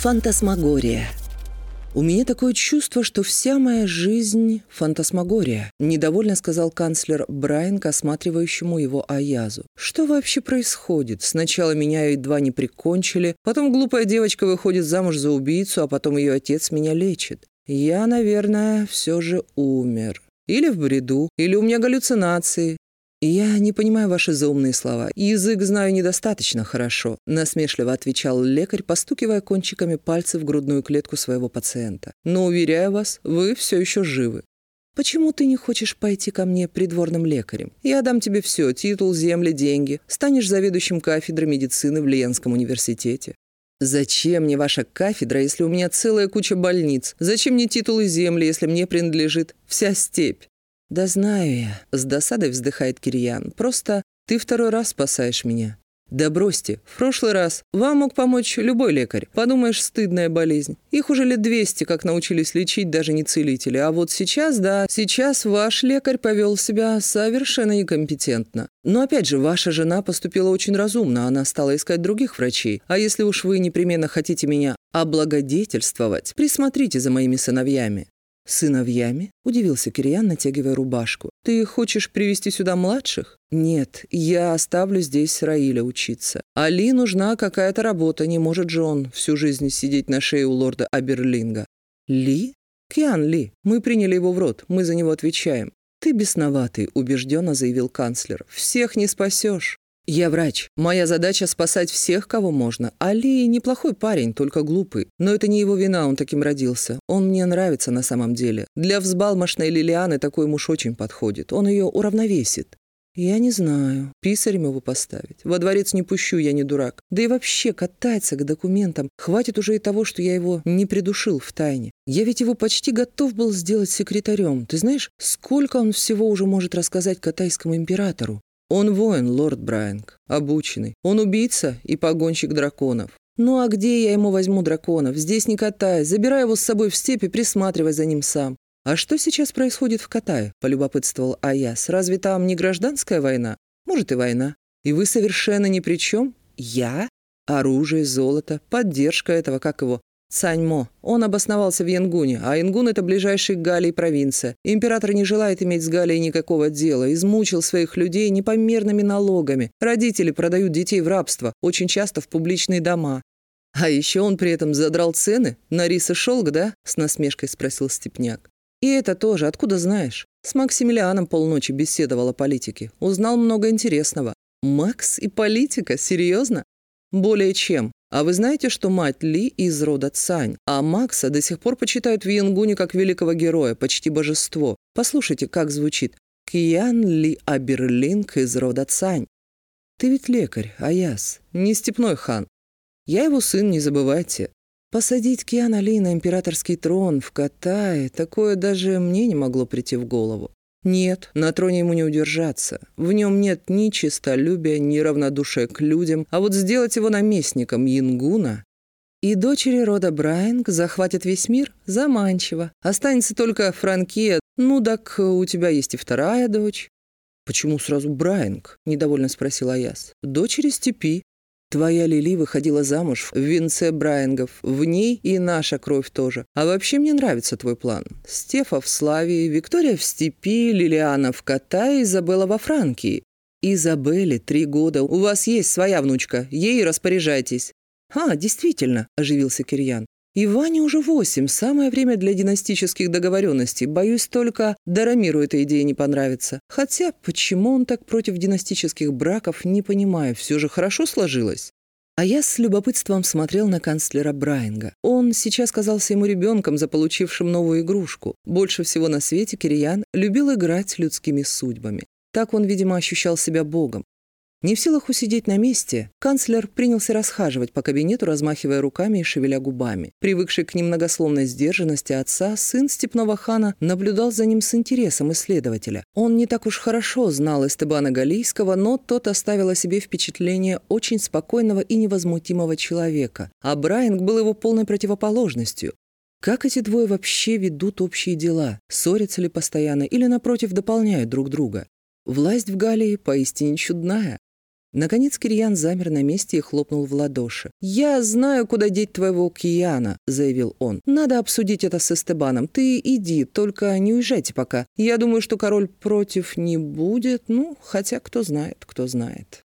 Фантасмагория. «У меня такое чувство, что вся моя жизнь — фантасмагория», — недовольно сказал канцлер Брайан к осматривающему его Аязу. «Что вообще происходит? Сначала меня едва не прикончили, потом глупая девочка выходит замуж за убийцу, а потом ее отец меня лечит. Я, наверное, все же умер. Или в бреду, или у меня галлюцинации. «Я не понимаю ваши заумные слова. Язык знаю недостаточно хорошо», — насмешливо отвечал лекарь, постукивая кончиками пальцев в грудную клетку своего пациента. «Но, уверяю вас, вы все еще живы. «Почему ты не хочешь пойти ко мне придворным лекарем? Я дам тебе все – титул, земли, деньги. Станешь заведующим кафедрой медицины в Лиенском университете». «Зачем мне ваша кафедра, если у меня целая куча больниц? Зачем мне титул и земли, если мне принадлежит вся степь?» «Да знаю я», — с досадой вздыхает Кирьян. «Просто ты второй раз спасаешь меня». «Да бросьте, в прошлый раз вам мог помочь любой лекарь. Подумаешь, стыдная болезнь. Их уже лет 200, как научились лечить даже не целители. А вот сейчас, да, сейчас ваш лекарь повел себя совершенно некомпетентно. Но опять же, ваша жена поступила очень разумно, она стала искать других врачей. А если уж вы непременно хотите меня облагодетельствовать, присмотрите за моими сыновьями. «Сыновьями?» – удивился Кириан, натягивая рубашку. «Ты хочешь привести сюда младших?» «Нет, я оставлю здесь Раиля учиться. Али нужна какая-то работа, не может же он всю жизнь сидеть на шее у лорда Аберлинга». «Ли?» «Киан Ли. Мы приняли его в рот, мы за него отвечаем». «Ты бесноватый», – убежденно заявил канцлер. «Всех не спасешь». «Я врач. Моя задача – спасать всех, кого можно. Али неплохой парень, только глупый. Но это не его вина, он таким родился. Он мне нравится на самом деле. Для взбалмошной Лилианы такой муж очень подходит. Он ее уравновесит». «Я не знаю. Писарем его поставить. Во дворец не пущу, я не дурак. Да и вообще кататься к документам. Хватит уже и того, что я его не придушил в тайне. Я ведь его почти готов был сделать секретарем. Ты знаешь, сколько он всего уже может рассказать катайскому императору? Он воин, лорд Брайанг, обученный. Он убийца и погонщик драконов. Ну а где я ему возьму драконов? Здесь не катай. Забирай его с собой в степи, присматривай за ним сам. «А что сейчас происходит в Катае?» – полюбопытствовал Аяс. «Разве там не гражданская война? Может, и война. И вы совершенно ни при чем? Я? Оружие, золото, поддержка этого, как его, Цаньмо. Он обосновался в Янгуне, а Янгун – это ближайший к Галлии провинция. Император не желает иметь с Галией никакого дела, измучил своих людей непомерными налогами. Родители продают детей в рабство, очень часто в публичные дома. А еще он при этом задрал цены на рис и шелк, да? С насмешкой спросил Степняк. И это тоже, откуда знаешь? С Максимилианом полночи беседовал о политике. Узнал много интересного. Макс и политика? Серьезно? Более чем. А вы знаете, что мать Ли из рода Цань, а Макса до сих пор почитают в Янгуне как великого героя, почти божество. Послушайте, как звучит. Киян Ли Аберлинг из рода Цань. Ты ведь лекарь, Аяс, не степной хан. Я его сын, не забывайте. Посадить Киана Ли на императорский трон в Катае, такое даже мне не могло прийти в голову. Нет, на троне ему не удержаться. В нем нет ни честолюбия, ни равнодушия к людям, а вот сделать его наместником Янгуна и дочери рода Брайанг захватят весь мир заманчиво. Останется только Франкия. Ну так у тебя есть и вторая дочь. «Почему сразу Брайанг?» – недовольно спросил Аяс. «Дочери степи. Твоя Лили выходила замуж в венце Брайангов. В ней и наша кровь тоже. А вообще мне нравится твой план. Стефа в Славии, Виктория в степи, Лилиана в Катае, Изабелла во Франкии. Изабелле три года. У вас есть своя внучка. Ей распоряжайтесь. «А, действительно», – оживился Кирьян. И Ване уже восемь, самое время для династических договоренностей. Боюсь, только Дарамиру эта идея не понравится. Хотя, почему он так против династических браков, не понимаю, все же хорошо сложилось. А я с любопытством смотрел на канцлера Брайанга. Он сейчас казался ему ребенком, заполучившим новую игрушку. Больше всего на свете Кириян любил играть людскими судьбами. Так он, видимо, ощущал себя богом. Не в силах усидеть на месте, канцлер принялся расхаживать по кабинету, размахивая руками и шевеля губами. Привыкший к немногословной сдержанности отца, сын степного хана наблюдал за ним с интересом исследователя. Он не так уж хорошо знал Эстебана Галийского, но тот оставил о себе впечатление очень спокойного и невозмутимого человека, а Брайанг был его полной противоположностью. Как эти двое вообще ведут общие дела? Ссорятся ли постоянно или, напротив, дополняют друг друга? Власть в Галлии поистине чудная. Наконец Кирьян замер на месте и хлопнул в ладоши. «Я знаю, куда деть твоего Кияна», — заявил он. «Надо обсудить это с Эстебаном. Ты иди, только не уезжайте пока. Я думаю, что король против не будет. Ну, хотя кто знает, кто знает».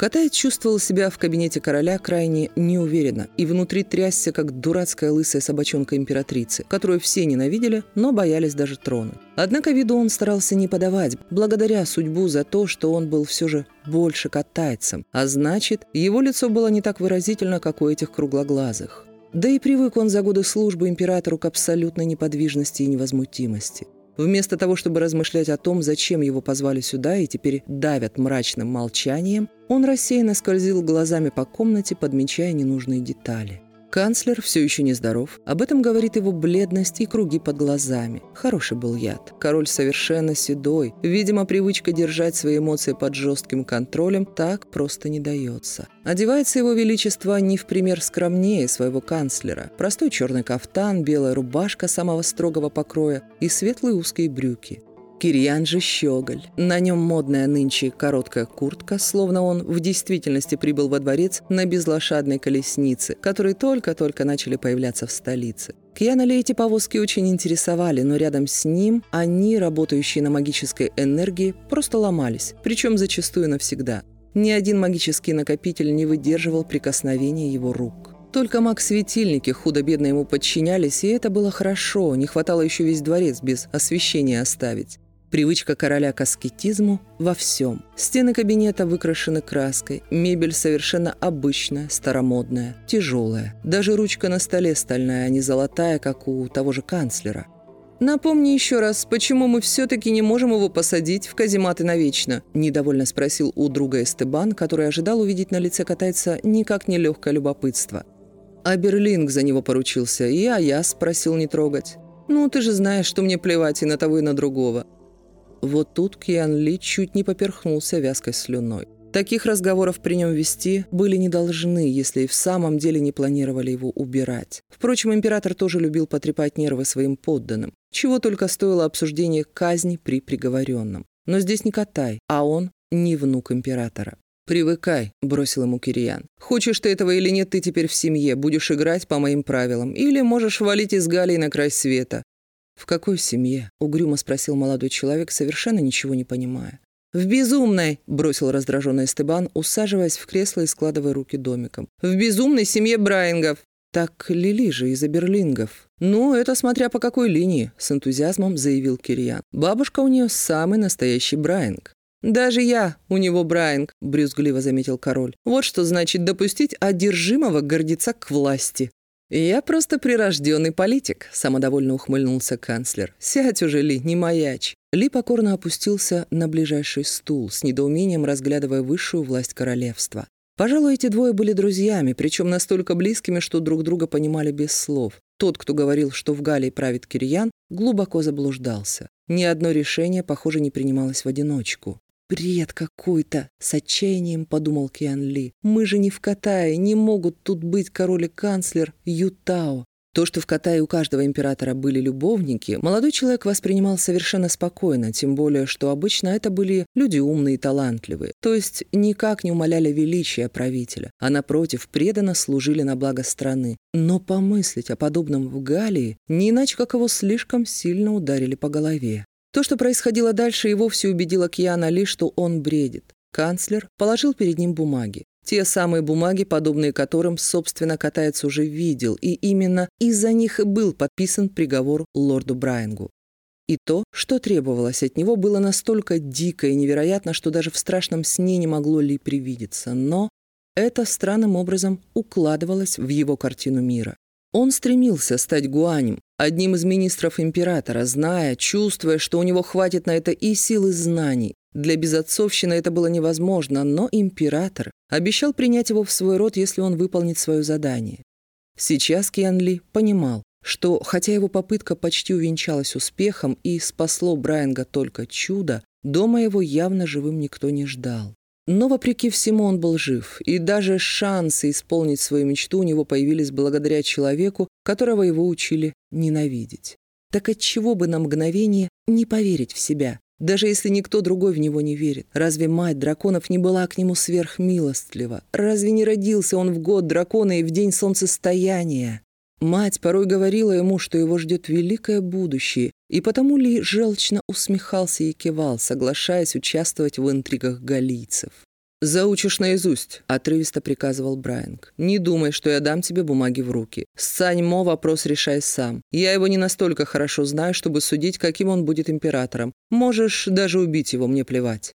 Катаец чувствовал себя в кабинете короля крайне неуверенно и внутри трясся, как дурацкая лысая собачонка императрицы, которую все ненавидели, но боялись даже трона. Однако виду он старался не подавать, благодаря судьбу за то, что он был все же больше катайцем, а значит, его лицо было не так выразительно, как у этих круглоглазых. Да и привык он за годы службы императору к абсолютной неподвижности и невозмутимости. Вместо того, чтобы размышлять о том, зачем его позвали сюда и теперь давят мрачным молчанием, он рассеянно скользил глазами по комнате, подмечая ненужные детали. Канцлер все еще нездоров. Об этом говорит его бледность и круги под глазами. Хороший был яд. Король совершенно седой. Видимо, привычка держать свои эмоции под жестким контролем так просто не дается. Одевается его величество не в пример скромнее своего канцлера. Простой черный кафтан, белая рубашка самого строгого покроя и светлые узкие брюки. Кирьян же щеголь. На нем модная нынче короткая куртка, словно он в действительности прибыл во дворец на безлошадной колеснице, которые только-только начали появляться в столице. Кьяна ли эти повозки очень интересовали, но рядом с ним они, работающие на магической энергии, просто ломались, причем зачастую навсегда. Ни один магический накопитель не выдерживал прикосновения его рук. Только маг-светильники худо-бедно ему подчинялись, и это было хорошо, не хватало еще весь дворец без освещения оставить. Привычка короля к аскетизму во всем. Стены кабинета выкрашены краской, мебель совершенно обычная, старомодная, тяжелая. Даже ручка на столе стальная, а не золотая, как у того же канцлера. «Напомни еще раз, почему мы все-таки не можем его посадить в казематы навечно?» – недовольно спросил у друга Эстебан, который ожидал увидеть на лице катайца никак не легкое любопытство. А Берлинг за него поручился, и а я спросил не трогать. «Ну, ты же знаешь, что мне плевать и на того, и на другого. Вот тут Киан Ли чуть не поперхнулся вязкой слюной. Таких разговоров при нем вести были не должны, если и в самом деле не планировали его убирать. Впрочем, император тоже любил потрепать нервы своим подданным. Чего только стоило обсуждение казни при приговоренном. Но здесь не Катай, а он не внук императора. «Привыкай», — бросил ему Кириян. «Хочешь ты этого или нет, ты теперь в семье, будешь играть по моим правилам. Или можешь валить из Галии на край света. «В какой семье?» — угрюмо спросил молодой человек, совершенно ничего не понимая. «В безумной!» — бросил раздраженный Стебан, усаживаясь в кресло и складывая руки домиком. «В безумной семье Брайангов!» «Так Лили же из-за Берлингов». «Ну, это смотря по какой линии», — с энтузиазмом заявил Кирьян. «Бабушка у нее самый настоящий Брайанг». «Даже я у него Брайанг», — брюзгливо заметил король. «Вот что значит допустить одержимого гордеца к власти». «Я просто прирожденный политик», — самодовольно ухмыльнулся канцлер. «Сядь уже, Ли, не маяч». Ли покорно опустился на ближайший стул, с недоумением разглядывая высшую власть королевства. Пожалуй, эти двое были друзьями, причем настолько близкими, что друг друга понимали без слов. Тот, кто говорил, что в Галлии правит Кирьян, глубоко заблуждался. Ни одно решение, похоже, не принималось в одиночку. «Бред какой-то!» — с отчаянием подумал Киан Ли. «Мы же не в Катае, не могут тут быть король и канцлер Ютао». То, что в Катае у каждого императора были любовники, молодой человек воспринимал совершенно спокойно, тем более, что обычно это были люди умные и талантливые, то есть никак не умаляли величия правителя, а напротив, преданно служили на благо страны. Но помыслить о подобном в Галлии не иначе, как его слишком сильно ударили по голове. То, что происходило дальше, и вовсе убедило Кьяна Ли, что он бредит. Канцлер положил перед ним бумаги. Те самые бумаги, подобные которым, собственно, катается уже видел, и именно из-за них был подписан приговор лорду Брайангу. И то, что требовалось от него, было настолько дико и невероятно, что даже в страшном сне не могло ли привидеться. Но это странным образом укладывалось в его картину мира. Он стремился стать гуанем, одним из министров императора, зная, чувствуя, что у него хватит на это и сил, и знаний. Для безотцовщины это было невозможно, но император обещал принять его в свой род, если он выполнит свое задание. Сейчас Киан Ли понимал, что, хотя его попытка почти увенчалась успехом и спасло Брайанга только чудо, дома его явно живым никто не ждал. Но, вопреки всему, он был жив, и даже шансы исполнить свою мечту у него появились благодаря человеку, которого его учили ненавидеть. Так отчего бы на мгновение не поверить в себя? даже если никто другой в него не верит. Разве мать драконов не была к нему сверхмилостлива? Разве не родился он в год дракона и в день солнцестояния? Мать порой говорила ему, что его ждет великое будущее, и потому Ли желчно усмехался и кивал, соглашаясь участвовать в интригах галийцев. «Заучишь наизусть», — отрывисто приказывал Брайанг. «Не думай, что я дам тебе бумаги в руки. С Саньмо вопрос решай сам. Я его не настолько хорошо знаю, чтобы судить, каким он будет императором. Можешь даже убить его, мне плевать».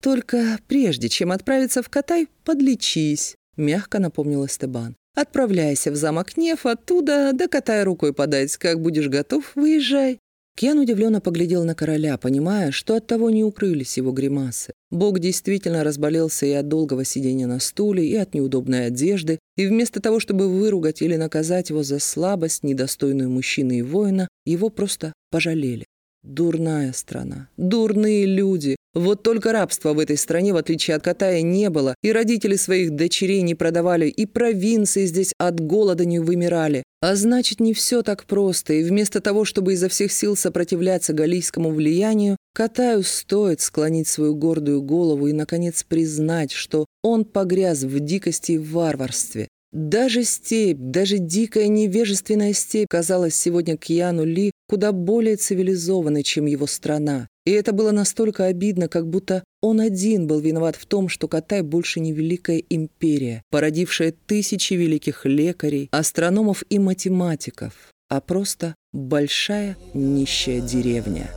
«Только прежде, чем отправиться в Катай, подлечись», — мягко напомнил Эстебан. «Отправляйся в замок Неф, оттуда до Катая рукой подать. Как будешь готов, выезжай». Кен удивленно поглядел на короля, понимая, что от того не укрылись его гримасы. Бог действительно разболелся и от долгого сидения на стуле, и от неудобной одежды, и вместо того, чтобы выругать или наказать его за слабость, недостойную мужчины и воина, его просто пожалели. Дурная страна, дурные люди. Вот только рабства в этой стране, в отличие от Катая, не было, и родители своих дочерей не продавали, и провинции здесь от голода не вымирали. А значит, не все так просто, и вместо того, чтобы изо всех сил сопротивляться галийскому влиянию, Катаю стоит склонить свою гордую голову и, наконец, признать, что он погряз в дикости и варварстве. Даже степь, даже дикая невежественная степь казалась сегодня Кьяну Ли куда более цивилизованной, чем его страна. И это было настолько обидно, как будто он один был виноват в том, что Катай больше не великая империя, породившая тысячи великих лекарей, астрономов и математиков, а просто большая нищая деревня.